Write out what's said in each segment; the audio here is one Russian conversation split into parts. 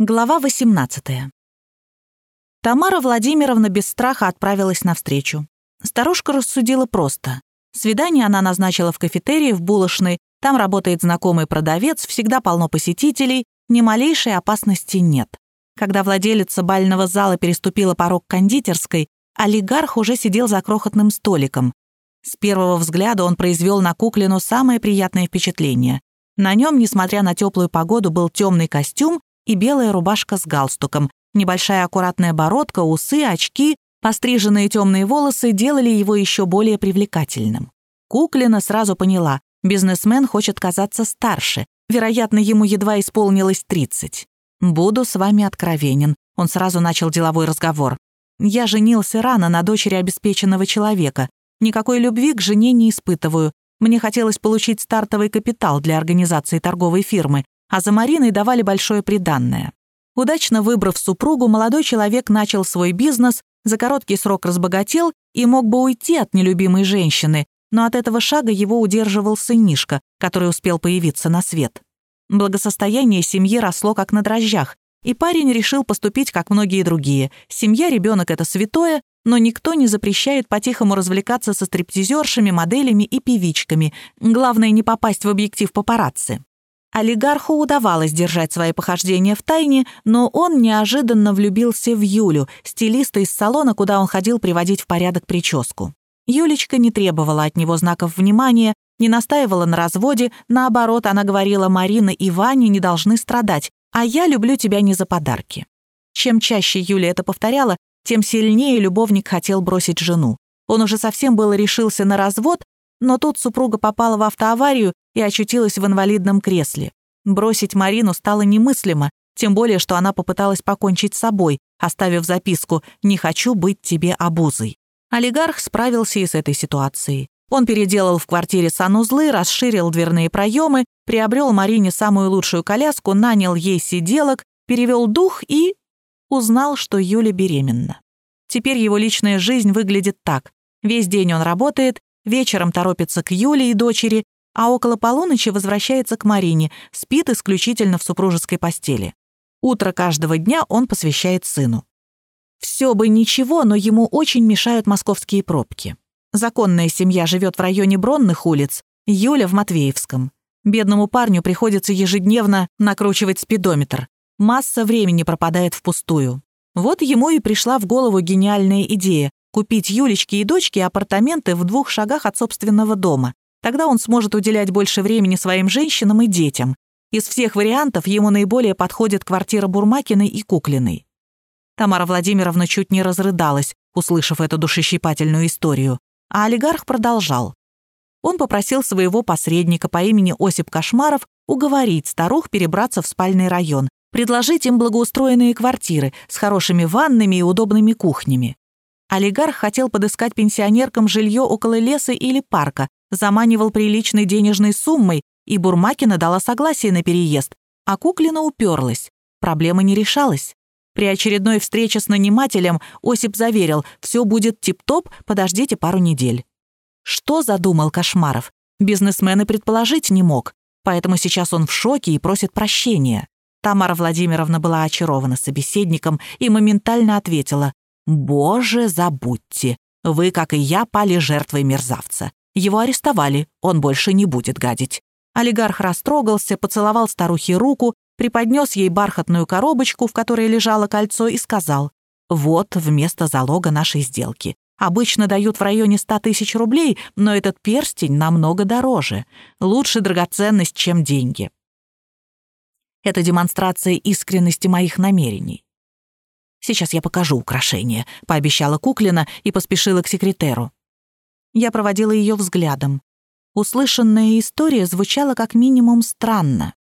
Глава 18. Тамара Владимировна без страха отправилась навстречу. Старушка рассудила просто. Свидание она назначила в кафетерии в булочной, там работает знакомый продавец, всегда полно посетителей, ни малейшей опасности нет. Когда владелица бального зала переступила порог кондитерской, олигарх уже сидел за крохотным столиком. С первого взгляда он произвел на Куклину самое приятное впечатление. На нем, несмотря на теплую погоду, был темный костюм и белая рубашка с галстуком. Небольшая аккуратная бородка, усы, очки, постриженные темные волосы делали его еще более привлекательным. Куклина сразу поняла, бизнесмен хочет казаться старше. Вероятно, ему едва исполнилось 30. «Буду с вами откровенен», — он сразу начал деловой разговор. «Я женился рано на дочери обеспеченного человека. Никакой любви к жене не испытываю. Мне хотелось получить стартовый капитал для организации торговой фирмы, а за Мариной давали большое приданное. Удачно выбрав супругу, молодой человек начал свой бизнес, за короткий срок разбогател и мог бы уйти от нелюбимой женщины, но от этого шага его удерживал сынишка, который успел появиться на свет. Благосостояние семьи росло как на дрожжах, и парень решил поступить, как многие другие. Семья, ребенок — это святое, но никто не запрещает по-тихому развлекаться со стриптизершами, моделями и певичками. Главное, не попасть в объектив папарацци. Олигарху удавалось держать свои похождения в тайне, но он неожиданно влюбился в Юлю, стилиста из салона, куда он ходил приводить в порядок прическу. Юлечка не требовала от него знаков внимания, не настаивала на разводе, наоборот, она говорила, Марина и Ваня не должны страдать, а я люблю тебя не за подарки. Чем чаще Юля это повторяла, тем сильнее любовник хотел бросить жену. Он уже совсем было решился на развод, но тут супруга попала в автоаварию и очутилась в инвалидном кресле. Бросить Марину стало немыслимо, тем более, что она попыталась покончить с собой, оставив записку «Не хочу быть тебе обузой». Олигарх справился и с этой ситуацией. Он переделал в квартире санузлы, расширил дверные проемы, приобрел Марине самую лучшую коляску, нанял ей сиделок, перевел дух и... узнал, что Юля беременна. Теперь его личная жизнь выглядит так. Весь день он работает, вечером торопится к Юле и дочери, а около полуночи возвращается к Марине, спит исключительно в супружеской постели. Утро каждого дня он посвящает сыну. Все бы ничего, но ему очень мешают московские пробки. Законная семья живет в районе Бронных улиц, Юля в Матвеевском. Бедному парню приходится ежедневно накручивать спидометр. Масса времени пропадает впустую. Вот ему и пришла в голову гениальная идея купить Юлечке и дочке апартаменты в двух шагах от собственного дома. Тогда он сможет уделять больше времени своим женщинам и детям. Из всех вариантов ему наиболее подходит квартира Бурмакиной и Куклиной. Тамара Владимировна чуть не разрыдалась, услышав эту душещипательную историю. А олигарх продолжал. Он попросил своего посредника по имени Осип Кошмаров уговорить старух перебраться в спальный район, предложить им благоустроенные квартиры с хорошими ваннами и удобными кухнями. Олигарх хотел подыскать пенсионеркам жилье около леса или парка, заманивал приличной денежной суммой, и Бурмакина дала согласие на переезд, а Куклина уперлась. Проблема не решалась. При очередной встрече с нанимателем Осип заверил, все будет тип-топ, подождите пару недель. Что задумал Кошмаров? Бизнесмен и предположить не мог, поэтому сейчас он в шоке и просит прощения. Тамара Владимировна была очарована собеседником и моментально ответила «Боже, забудьте, вы, как и я, пали жертвой мерзавца. Его арестовали, он больше не будет гадить». Олигарх растрогался, поцеловал старухе руку, преподнес ей бархатную коробочку, в которой лежало кольцо, и сказал «Вот вместо залога нашей сделки. Обычно дают в районе ста тысяч рублей, но этот перстень намного дороже. Лучше драгоценность, чем деньги». Это демонстрация искренности моих намерений. «Сейчас я покажу украшение», — пообещала Куклина и поспешила к секретеру. Я проводила ее взглядом. Услышанная история звучала как минимум странно.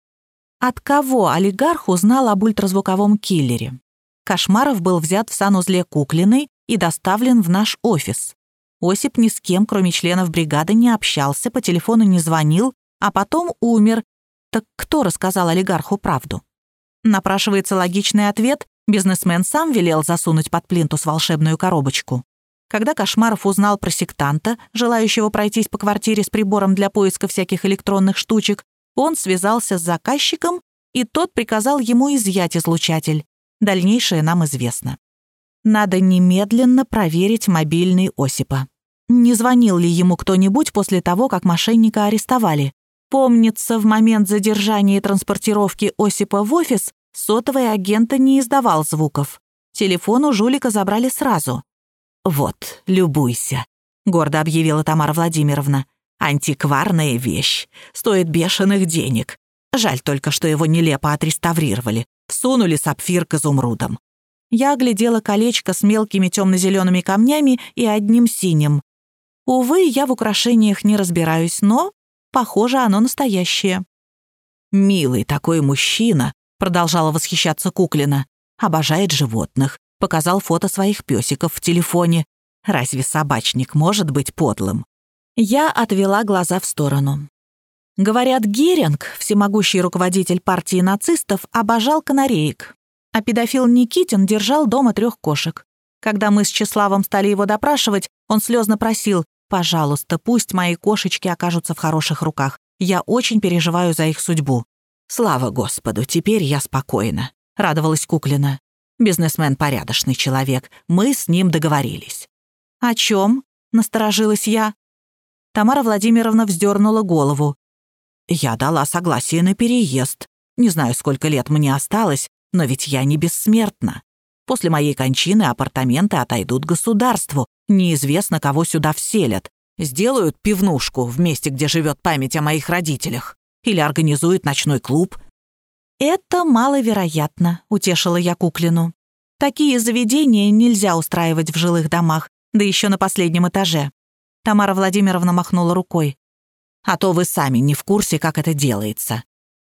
От кого олигарх узнал об ультразвуковом киллере? Кошмаров был взят в санузле Куклиной и доставлен в наш офис. Осип ни с кем, кроме членов бригады, не общался, по телефону не звонил, а потом умер. Так кто рассказал олигарху правду? Напрашивается логичный ответ Бизнесмен сам велел засунуть под плинтус волшебную коробочку. Когда Кошмаров узнал про сектанта, желающего пройтись по квартире с прибором для поиска всяких электронных штучек, он связался с заказчиком и тот приказал ему изъять излучатель. Дальнейшее нам известно. Надо немедленно проверить мобильный Осипа. Не звонил ли ему кто-нибудь после того, как мошенника арестовали? Помнится, в момент задержания и транспортировки Осипа в офис сотовый агента не издавал звуков. Телефон у жулика забрали сразу. «Вот, любуйся», — гордо объявила Тамара Владимировна. «Антикварная вещь. Стоит бешеных денег. Жаль только, что его нелепо отреставрировали. Всунули сапфир к изумрудам». Я оглядела колечко с мелкими темно-зелеными камнями и одним синим. Увы, я в украшениях не разбираюсь, но, похоже, оно настоящее. «Милый такой мужчина», — продолжала восхищаться Куклина, «обожает животных, показал фото своих песиков в телефоне. Разве собачник может быть подлым?» Я отвела глаза в сторону. Говорят, Геринг, всемогущий руководитель партии нацистов, обожал канареек. А педофил Никитин держал дома трех кошек. Когда мы с Числавом стали его допрашивать, он слезно просил «Пожалуйста, пусть мои кошечки окажутся в хороших руках. Я очень переживаю за их судьбу». «Слава Господу, теперь я спокойна», — радовалась Куклина. «Бизнесмен порядочный человек. Мы с ним договорились». «О чем? насторожилась я. Тамара Владимировна вздернула голову. «Я дала согласие на переезд. Не знаю, сколько лет мне осталось, но ведь я не бессмертна. После моей кончины апартаменты отойдут государству. Неизвестно, кого сюда вселят. Сделают пивнушку в месте, где живет память о моих родителях. Или организуют ночной клуб. «Это маловероятно», — утешила я Куклину. «Такие заведения нельзя устраивать в жилых домах, да еще на последнем этаже». Тамара Владимировна махнула рукой. А то вы сами не в курсе, как это делается.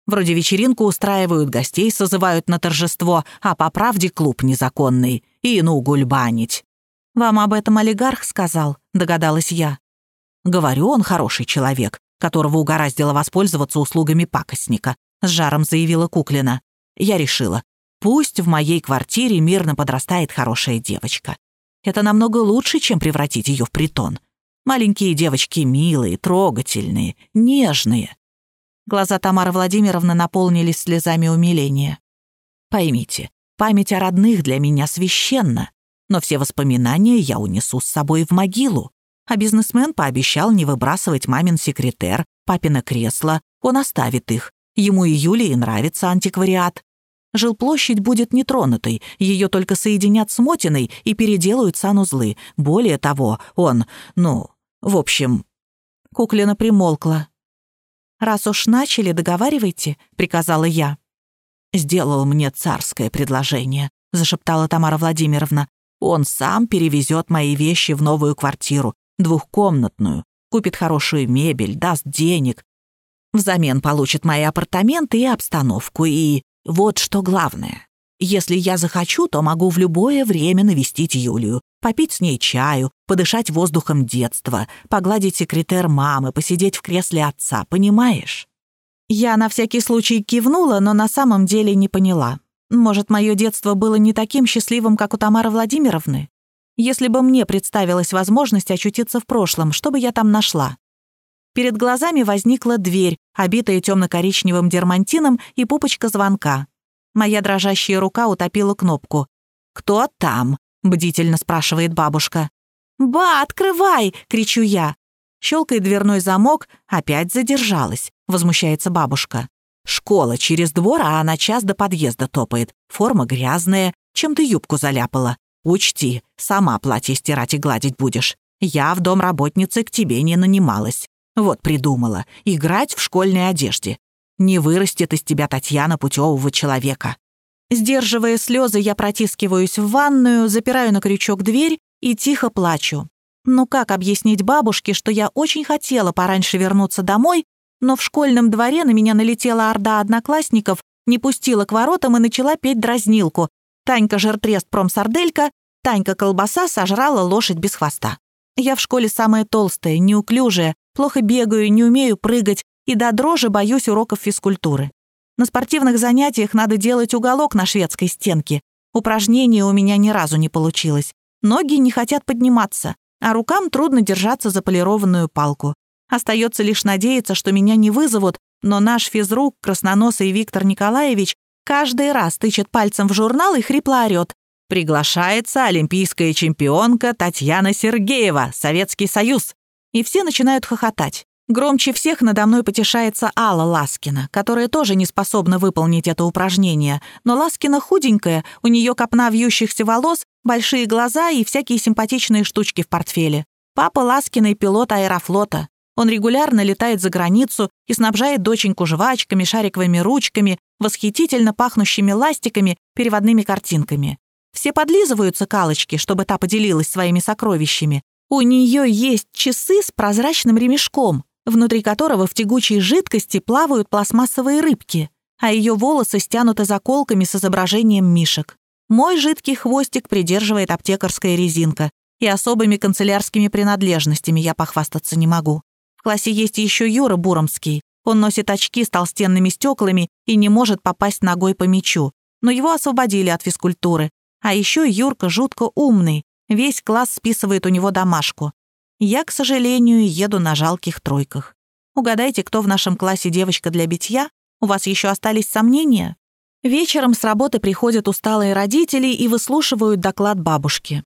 Вроде вечеринку устраивают, гостей созывают на торжество, а по правде клуб незаконный. И ну гульбанить. «Вам об этом олигарх сказал?» — догадалась я. «Говорю, он хороший человек, которого угораздило воспользоваться услугами пакостника», — с жаром заявила Куклина. Я решила, пусть в моей квартире мирно подрастает хорошая девочка. Это намного лучше, чем превратить ее в притон. Маленькие девочки милые, трогательные, нежные. Глаза Тамары Владимировны наполнились слезами умиления. Поймите, память о родных для меня священна, но все воспоминания я унесу с собой в могилу. А бизнесмен пообещал не выбрасывать мамин секретер, папино кресло, он оставит их. Ему и Юлии нравится антиквариат. Жилплощадь будет нетронутой, ее только соединят с Мотиной и переделают санузлы. Более того, он, ну, в общем, Куклина примолкла. «Раз уж начали, договаривайте», — приказала я. «Сделал мне царское предложение», — зашептала Тамара Владимировна. «Он сам перевезет мои вещи в новую квартиру, двухкомнатную, купит хорошую мебель, даст денег. Взамен получит мои апартаменты и обстановку, и вот что главное. Если я захочу, то могу в любое время навестить Юлию, попить с ней чаю, подышать воздухом детства, погладить секретер мамы, посидеть в кресле отца, понимаешь? Я на всякий случай кивнула, но на самом деле не поняла. Может, мое детство было не таким счастливым, как у Тамары Владимировны? Если бы мне представилась возможность очутиться в прошлом, что бы я там нашла? Перед глазами возникла дверь, обитая темно-коричневым дермантином и пупочка звонка. Моя дрожащая рука утопила кнопку. «Кто там?» — бдительно спрашивает бабушка. «Ба, открывай!» — кричу я. Щелкает дверной замок, опять задержалась, возмущается бабушка. «Школа через двор, а она час до подъезда топает. Форма грязная, чем ты юбку заляпала. Учти, сама платье стирать и гладить будешь. Я в дом работницы к тебе не нанималась. Вот придумала, играть в школьной одежде. Не вырастет из тебя Татьяна путевого человека. Сдерживая слезы, я протискиваюсь в ванную, запираю на крючок дверь и тихо плачу. Ну как объяснить бабушке, что я очень хотела пораньше вернуться домой, но в школьном дворе на меня налетела орда одноклассников, не пустила к воротам и начала петь дразнилку. Танька жертрест промсарделька, Танька колбаса сожрала лошадь без хвоста. Я в школе самая толстая, неуклюжая, плохо бегаю, не умею прыгать, и до дрожи боюсь уроков физкультуры. На спортивных занятиях надо делать уголок на шведской стенке. Упражнения у меня ни разу не получилось. Ноги не хотят подниматься, а рукам трудно держаться за полированную палку. Остается лишь надеяться, что меня не вызовут, Но наш физрук, красноносый Виктор Николаевич, каждый раз тычет пальцем в журнал и хрипло орёт. Приглашается олимпийская чемпионка Татьяна Сергеева, Советский Союз. И все начинают хохотать. Громче всех надо мной потешается Алла Ласкина, которая тоже не способна выполнить это упражнение. Но Ласкина худенькая, у нее копна вьющихся волос, большие глаза и всякие симпатичные штучки в портфеле. Папа Ласкиной пилот аэрофлота. Он регулярно летает за границу и снабжает доченьку жвачками, шариковыми ручками, восхитительно пахнущими ластиками, переводными картинками. Все подлизываются калочки, чтобы та поделилась своими сокровищами. У нее есть часы с прозрачным ремешком, внутри которого в тягучей жидкости плавают пластмассовые рыбки, а ее волосы стянуты заколками с изображением мишек. Мой жидкий хвостик придерживает аптекарская резинка, и особыми канцелярскими принадлежностями я похвастаться не могу. В классе есть еще Юра Буромский. Он носит очки с толстенными стеклами и не может попасть ногой по мячу. Но его освободили от физкультуры. А еще Юрка жутко умный. Весь класс списывает у него домашку. Я, к сожалению, еду на жалких тройках. Угадайте, кто в нашем классе девочка для битья? У вас еще остались сомнения? Вечером с работы приходят усталые родители и выслушивают доклад бабушки.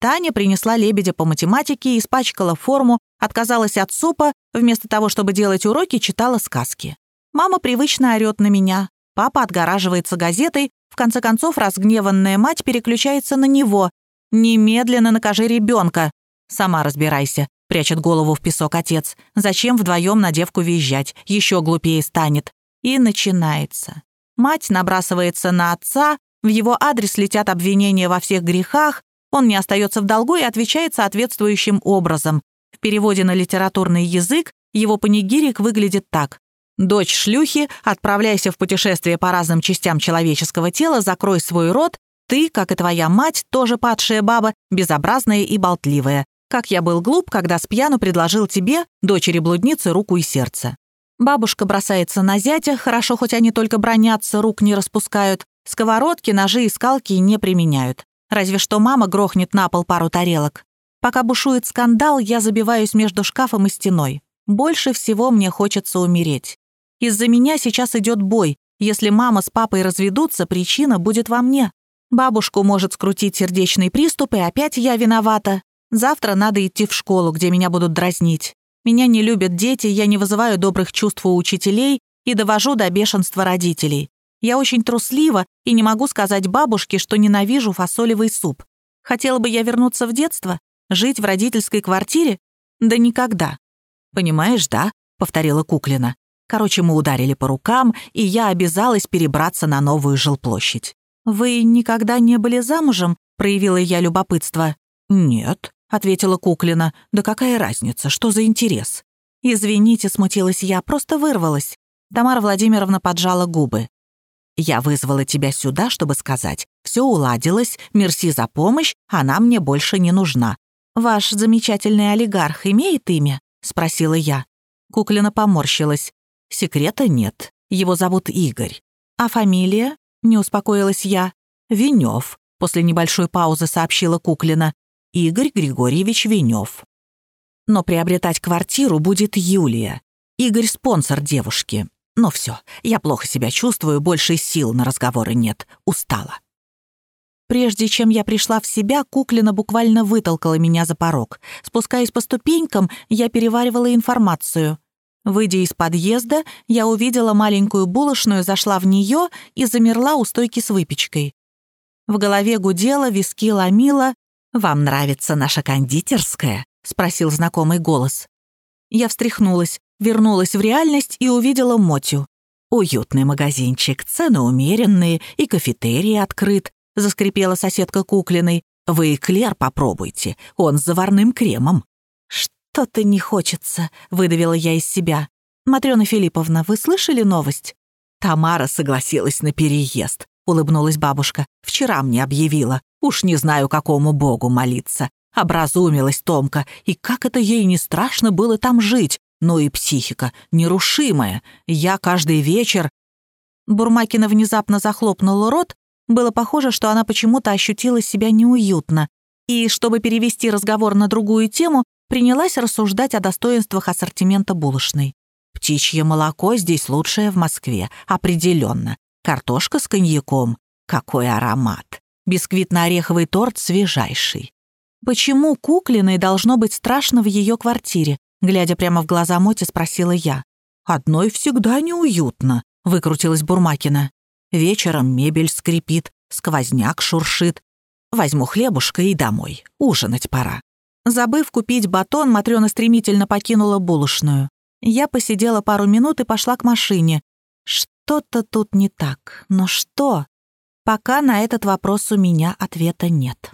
Таня принесла лебедя по математике, испачкала форму, отказалась от супа, вместо того, чтобы делать уроки, читала сказки. Мама привычно орёт на меня. Папа отгораживается газетой, в конце концов разгневанная мать переключается на него. «Немедленно накажи ребенка. «Сама разбирайся», — прячет голову в песок отец. «Зачем вдвоем на девку визжать? Еще глупее станет». И начинается. Мать набрасывается на отца, в его адрес летят обвинения во всех грехах, он не остается в долгу и отвечает соответствующим образом. В переводе на литературный язык его панигирик выглядит так. «Дочь шлюхи, отправляйся в путешествие по разным частям человеческого тела, закрой свой рот, ты, как и твоя мать, тоже падшая баба, безобразная и болтливая. Как я был глуп, когда с пьяну предложил тебе, дочери блудницы, руку и сердце. Бабушка бросается на зятя, хорошо, хоть они только бронятся, рук не распускают. Сковородки, ножи и скалки не применяют. Разве что мама грохнет на пол пару тарелок. Пока бушует скандал, я забиваюсь между шкафом и стеной. Больше всего мне хочется умереть. Из-за меня сейчас идет бой. Если мама с папой разведутся, причина будет во мне. Бабушку может скрутить сердечный приступ, и опять я виновата. Завтра надо идти в школу, где меня будут дразнить. Меня не любят дети, я не вызываю добрых чувств у учителей и довожу до бешенства родителей. Я очень труслива и не могу сказать бабушке, что ненавижу фасолевый суп. Хотела бы я вернуться в детство? Жить в родительской квартире? Да никогда. «Понимаешь, да?» — повторила Куклина. Короче, мы ударили по рукам, и я обязалась перебраться на новую жилплощадь. «Вы никогда не были замужем?» — проявила я любопытство. «Нет», — ответила Куклина. «Да какая разница, что за интерес?» «Извините», — смутилась я, просто вырвалась. Тамара Владимировна поджала губы. «Я вызвала тебя сюда, чтобы сказать, все уладилось, мерси за помощь, она мне больше не нужна. Ваш замечательный олигарх имеет имя?» — спросила я. Куклина поморщилась. «Секрета нет. Его зовут Игорь. А фамилия?» — не успокоилась я. «Венёв», — после небольшой паузы сообщила Куклина. Игорь Григорьевич Венев. Но приобретать квартиру будет Юлия. Игорь — спонсор девушки. Но все, я плохо себя чувствую, больше сил на разговоры нет. Устала. Прежде чем я пришла в себя, Куклина буквально вытолкала меня за порог. Спускаясь по ступенькам, я переваривала информацию. Выйдя из подъезда, я увидела маленькую булочную, зашла в нее и замерла у стойки с выпечкой. В голове гудела, виски ломила, «Вам нравится наша кондитерская?» — спросил знакомый голос. Я встряхнулась, вернулась в реальность и увидела Мотю. «Уютный магазинчик, цены умеренные, и кафетерий открыт», — заскрипела соседка Куклиной. «Вы эклер попробуйте, он с заварным кремом». «Что-то не хочется», — выдавила я из себя. «Матрёна Филипповна, вы слышали новость?» Тамара согласилась на переезд. — улыбнулась бабушка. «Вчера мне объявила. Уж не знаю, какому богу молиться. Образумилась Томка, и как это ей не страшно было там жить. Ну и психика, нерушимая. Я каждый вечер...» Бурмакина внезапно захлопнула рот. Было похоже, что она почему-то ощутила себя неуютно. И, чтобы перевести разговор на другую тему, принялась рассуждать о достоинствах ассортимента булочной. Птичье молоко здесь лучшее в Москве, определенно. Картошка с коньяком. Какой аромат. Бисквитно-ореховый торт свежайший. Почему Куклиной должно быть страшно в ее квартире? Глядя прямо в глаза Моти, спросила я. «Одной всегда неуютно», — выкрутилась Бурмакина. «Вечером мебель скрипит, сквозняк шуршит. Возьму хлебушка и домой. Ужинать пора». Забыв купить батон, Матрёна стремительно покинула булочную. Я посидела пару минут и пошла к машине. Что-то тут не так. Но что? Пока на этот вопрос у меня ответа нет.